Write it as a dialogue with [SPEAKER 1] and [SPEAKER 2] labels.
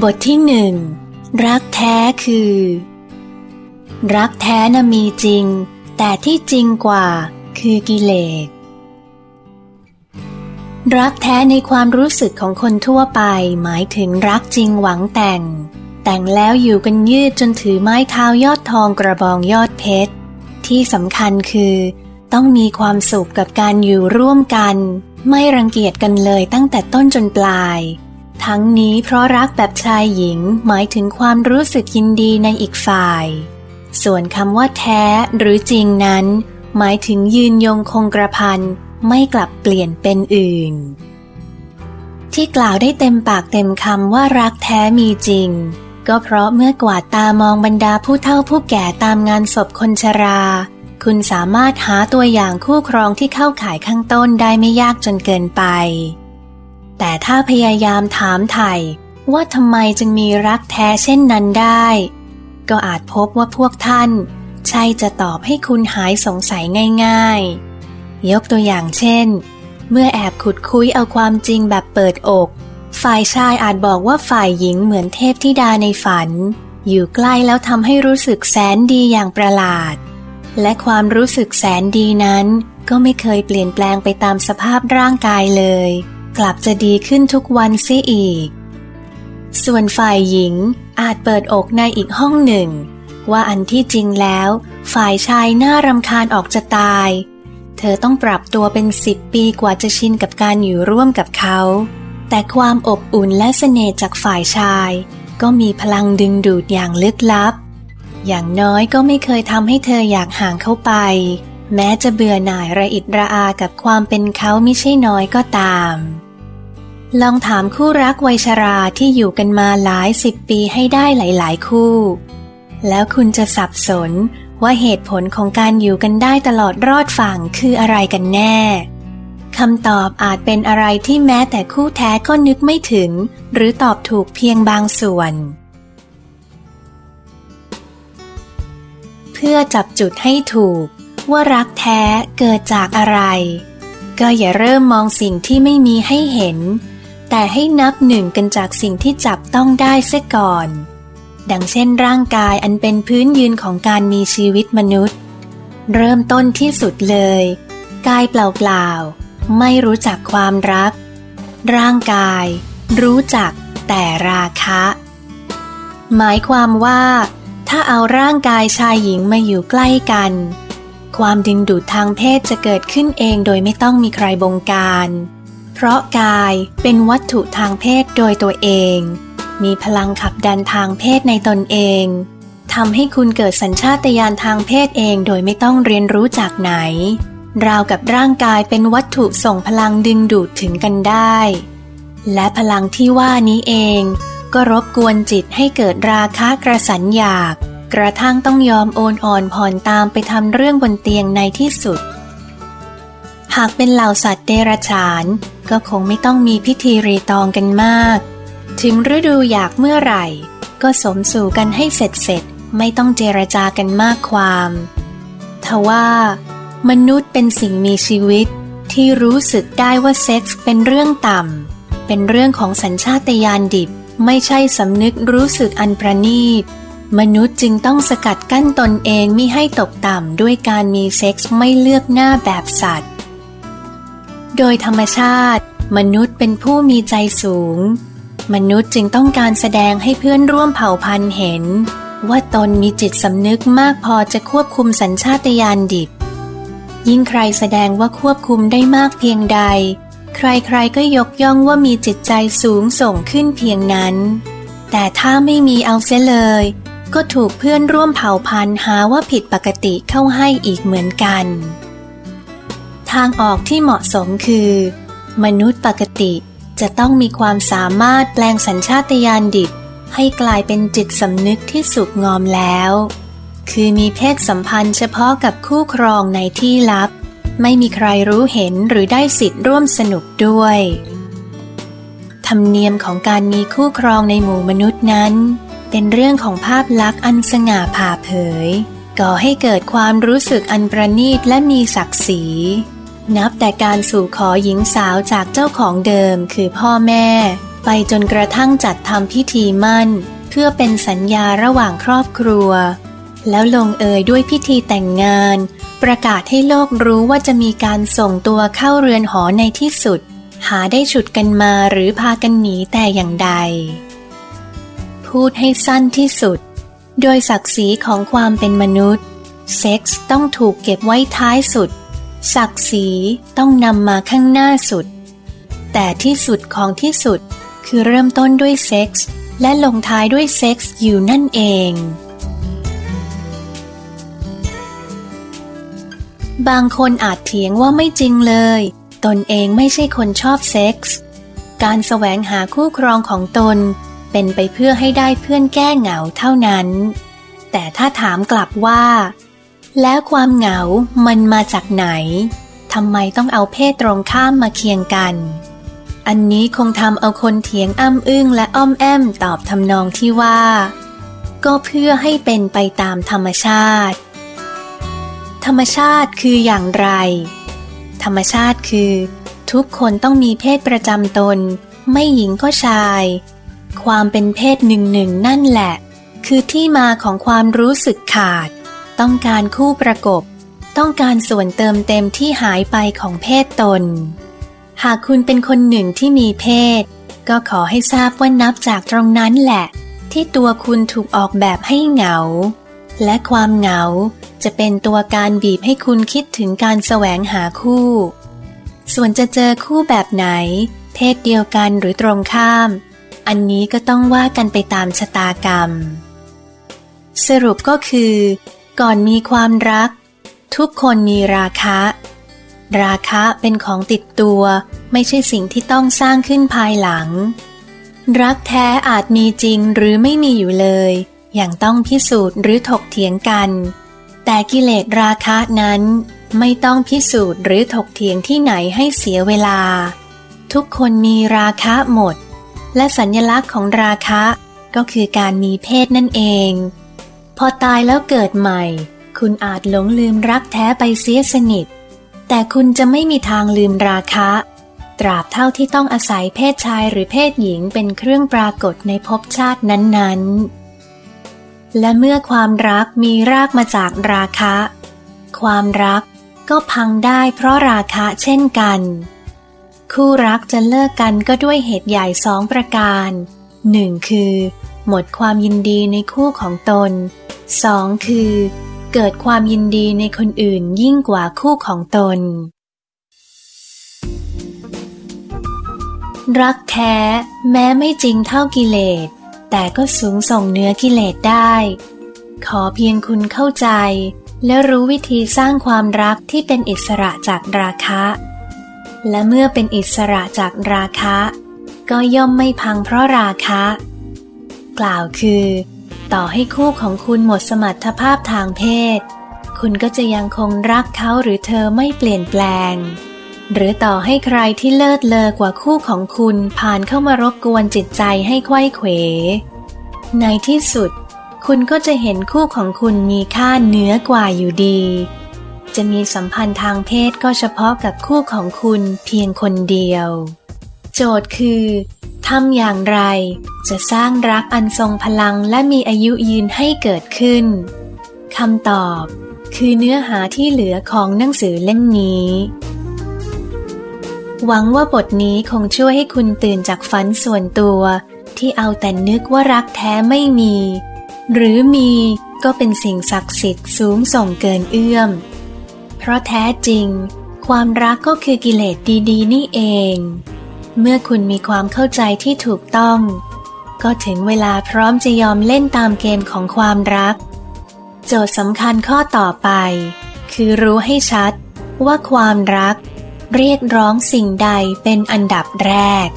[SPEAKER 1] บทที่หนึ่งรักแท้คือ รักแท้นะมีจริง แต่ที่จริงกว่าคือกิเลสรักแท้ในความรู้สึกของคนทั่วไป หมายถึงรักจริงหวังแต่ง แต่งแล้วอยู่กันยืดจนถือไม้เท้ายอดทองกระบองยอดเพชร ที่สำคัญคือ ต้องมีความสุขกับการอยู่ร่วมกัน ไม่รังเกียจกันเลยตั้งแต่ต้นจนปลาย ทั้งนี้เพราะรักแบบชายหญิงหมายถึงความรู้สึกยินดีในอีกฝ่าย ส่วนคำว่าแท้หรือจริงนั้น หมายถึงยืนยงคงกระพันไม่กลับเปลี่ยนเป็นอื่น ที่กล่าวได้เต็มปากเต็มคำว่ารักแท้มีจริง ก็เพราะเมื่อกวาดตามองบรรดาผู้เฒ่าผู้แก่ตามงานศพคนชรา คุณสามารถหาตัวอย่างคู่ครองที่เข้าข่ายข้างต้นได้ไม่ยากจนเกินไป แต่ถ้าพยายามถามไถ่ว่าทำไมจึงมีรักแท้เช่นนั้นได้ ก็อาจพบว่าพวกท่าน ใช่จะตอบให้คุณหายสงสัยง่าย ๆ ยกตัวอย่างเช่น เมื่อแอบขุดคุยเอาความจริงแบบเปิดอก ฝ่ายชายอาจบอกว่าฝ่ายหญิงเหมือนเทพธิดาในฝัน อยู่ใกล้แล้วทำให้รู้สึกแสนดีอย่างประหลาด และความรู้สึกแสนดีนั้น ก็ไม่เคยเปลี่ยนแปลงไปตามสภาพร่างกายเลย กลับจะดีขึ้นทุกวันเสียอีก ส่วนฝ่ายหญิงอาจเปิดอกในอีกห้องหนึ่ง ว่าอันที่จริงแล้ว ฝ่ายชายน่ารำคาญออกจะตาย เธอต้องปรับตัวเป็นสิบปีกว่าจะชินกับการอยู่ร่วมกับเขา แต่ความอบอุ่นและเสน่ห์จากฝ่ายชาย ก็มีพลังดึงดูดอย่างลึกลับ อย่างน้อยก็ไม่เคยทำให้เธออยากห่างเขาไปแม้จะเบื่อหน่ายระอิดระอากับความเป็นเขาไม่ใช่น้อยก็ตาม ลองถามคู่รักวัยชราที่อยู่กันมาหลายสิบปีให้ได้หลายๆคู่ แล้วคุณจะสับสนว่าเหตุผลของการอยู่กันได้ตลอดรอดฝั่งคืออะไรกันแน่คำตอบอาจเป็นอะไรที่แม้แต่คู่แท้ก็นึกไม่ถึง หรือตอบถูกเพียงบางส่วน เพื่อจับจุดให้ถูก ว่ารักแท้เกิดจากอะไร ก็อย่าเริ่มมองสิ่งที่ไม่มีให้เห็น แต่ให้นับหนึ่งกันจากสิ่งที่จับต้องได้เสียก่อน ดังเช่นร่างกายอันเป็นพื้นยืนของการมีชีวิตมนุษย์ เริ่มต้นที่สุดเลย กายเปล่าๆ ไม่รู้จักความรัก ร่างกาย รู้จักแต่ราคะ หมายความว่า ถ้าเอาร่างกายชายหญิงมาอยู่ใกล้กัน ความดึงดูดทางเพศจะเกิดขึ้นเองโดยไม่ต้องมีใครบงการ เพราะกายเป็นวัตถุทางเพศโดยตัวเอง มีพลังขับดันทางเพศในตนเองทำให้คุณเกิดสัญชาตญาณทางเพศเองโดยไม่ต้องเรียนรู้จากไหน ราวกับร่างกายเป็นวัตถุส่งพลังดึงดูดถึงกันได้ และพลังที่ว่านี้เอง ก็รบกวนจิตให้เกิดราคะกระสันอยาก กระทั่งต้องยอมโอนอ่อนผ่อนตามไปทำเรื่องบนเตียงในที่สุด หากเป็นเหล่าสัตว์เดรัจฉาน ก็คงไม่ต้องมีพิธีรีตองกันมาก ถึงฤดูอยากเมื่อไหร่ ก็สมสู่กันให้เสร็จเสร็จไม่ต้องเจรจากันมากความทว่า มนุษย์เป็นสิ่งมีชีวิตที่รู้สึกได้ว่าเซ็กส์เป็นเรื่องต่ำ เป็นเรื่องของสัญชาตญาณดิบ ไม่ใช่สำนึกรู้สึกอันประณีต มนุษย์จึงต้องสกัดกั้นตนเองมิให้ตกต่ำด้วยการมีเซ็กส์ไม่เลือกหน้าแบบสัตว์ โดยธรรมชาติ มนุษย์เป็นผู้มีใจสูง มนุษย์จึงต้องการแสดงให้เพื่อนร่วมเผ่าพันธุ์เห็น ว่าตนมีจิตสำนึกมากพอจะควบคุมสัญชาตญาณดิบ ยิ่งใครแสดงว่าควบคุมได้มากเพียงใด ใครๆก็ยกย่องว่ามีจิตใจสูงส่งขึ้นเพียงนั้น แต่ถ้าไม่มีเอาเสียเลย ก็ถูกเพื่อนร่วมเผ่าพันธุ์หาว่าผิดปกติเข้าให้อีกเหมือนกัน ทางออกที่เหมาะสมคือ มนุษย์ปกติจะต้องมีความสามารถแปลงสัญชาตญาณดิบ ให้กลายเป็นจิตสำนึกที่สุกงอมแล้ว คือมีเพศสัมพันธ์เฉพาะกับคู่ครองในที่ลับ ไม่มีใครรู้เห็นหรือได้สิทธิ์ร่วมสนุกด้วย ธรรมเนียมของการมีคู่ครองในหมู่มนุษย์นั้น เป็นเรื่องของภาพลักษณ์อันสง่าผ่าเผยก่อให้เกิดความรู้สึกอันประณีตและมีศักดิ์ศรี นับแต่การสู่ขอหญิงสาวจากเจ้าของเดิมคือพ่อแม่ ไปจนกระทั่งจัดทำพิธีมั่น เพื่อเป็นสัญญาระหว่างครอบครัว แล้วลงเอยด้วยพิธีแต่งงาน ประกาศให้โลกรู้ว่าจะมีการส่งตัวเข้าเรือนหอในที่สุด หาได้ฉุดกันมาหรือพากันหนีแต่อย่างใด พูดให้สั้นที่สุด โดยศักดิ์ศรีของความเป็นมนุษย์ เซ็กส์ต้องถูกเก็บไว้ท้ายสุด ศักดิ์ศรีต้องนำมาข้างหน้าสุด แต่ที่สุดของที่สุดคือเริ่มต้นด้วยเซ็กส์และลงท้ายด้วยเซ็กส์อยู่นั่นเอง บางคนอาจเถียงว่าไม่จริงเลย ตนเองไม่ใช่คนชอบเซ็กส์การแสวงหาคู่ครองของตน เป็นไปเพื่อให้ได้เพื่อนแก้เหงาเท่านั้น แต่ถ้าถามกลับว่า แล้วความเหงามันมาจากไหน ทำไมต้องเอาเพศตรงข้ามมาเคียงกัน อันนี้คงทำเอาคนเถียงอ้ำอึ้งและอ้อมแอมตอบทำนองที่ว่า ก็เพื่อให้เป็นไปตามธรรมชาติ ธรรมชาติคืออย่างไร ธรรมชาติคือ ทุกคนต้องมีเพศประจำตน ไม่หญิงก็ชาย ความเป็นเพศหนึ่งหนึ่งนั่นแหละ คือที่มาของความรู้สึกขาด ต้องการคู่ประกบ ต้องการส่วนเติมเต็มที่หายไปของเพศตน หากคุณเป็นคนหนึ่งที่มีเพศ ก็ขอให้ทราบว่านับจากตรงนั้นแหละ ที่ตัวคุณถูกออกแบบให้เหงา และความเหงาจะเป็นตัวการบีบให้คุณคิดถึงการแสวงหาคู่ ส่วนจะเจอคู่แบบไหน เพศเดียวกันหรือตรงข้าม อันนี้ก็ต้องว่ากันไปตามชะตากรรมสรุปก็คือ ก่อนมีความรัก ทุกคนมีราคะ ราคะเป็นของติดตัว ไม่ใช่สิ่งที่ต้องสร้างขึ้นภายหลัง รักแท้อาจมีจริงหรือไม่มีอยู่เลย อย่างต้องพิสูจน์หรือถกเถียงกัน แต่กิเลสราคะนั้นไม่ต้องพิสูจน์หรือถกเถียงที่ไหนให้เสียเวลา ทุกคนมีราคะหมด และสัญลักษณ์ของราคะก็คือการมีเพศนั่นเอง พอตายแล้วเกิดใหม่ คุณอาจหลงลืมรักแท้ไปเสียสนิท แต่คุณจะไม่มีทางลืมราคะ ตราบเท่าที่ต้องอาศัยเพศชายหรือเพศหญิงเป็นเครื่องปรากฏในภพชาตินั้นๆ และเมื่อความรักมีรากมาจากราคะ ความรักก็พังได้เพราะราคะเช่นกัน คู่รักจะเลิกกันก็ด้วยเหตุใหญ่สองประการหนึ่งคือ หมดความยินดีในคู่ของตน สองคือ เกิดความยินดีในคนอื่นยิ่งกว่าคู่ของตน รักแท้แม้ไม่จริงเท่ากิเลส แต่ก็สูงส่งเนื้อกิเลสได้ ขอเพียงคุณเข้าใจ และรู้วิธีสร้างความรักที่เป็นอิสระจากราคะ และเมื่อเป็นอิสระจากราคะ ก็ย่อมไม่พังเพราะราคะ กล่าวคือ ต่อให้คู่ของคุณหมดสมรรถภาพทางเพศ คุณก็จะยังคงรักเขาหรือเธอไม่เปลี่ยนแปลง หรือต่อให้ใครที่เลิศเลอกว่าคู่ของคุณผ่านเข้ามารบกวนจิตใจให้ไขว้เขว ในที่สุด คุณก็จะเห็นคู่ของคุณมีค่าเหนือกว่าอยู่ดี จะมีสัมพันธ์ทางเพศก็เฉพาะกับคู่ของคุณเพียงคนเดียว โจทย์คือำอย่างไร จะสร้างรักอันทรงพลังและมีอายุยืนให้เกิดขึ้นคำตอบ คือเนื้อหาที่เหลือของหนังสือเล่มนี้ หวังว่าบทนี้คงช่วยให้คุณตื่นจากฝันส่วนตัว ที่เอาแต่นึกว่ารักแท้ไม่มี หรือมีก็เป็นสิ่งศักดิ์สิทธิ์สูงส่งเกินเอื้อม เพราะแท้จริง ความรักก็คือกิเลสดีๆ นี่เอง เมื่อคุณมีความเข้าใจที่ถูกต้อง ก็ถึงเวลาพร้อมจะยอมเล่นตามเกมของความรัก โจทย์สำคัญข้อต่อไป คือรู้ให้ชัดว่าความรัก เรียกร้องสิ่งใดเป็นอันดับแรก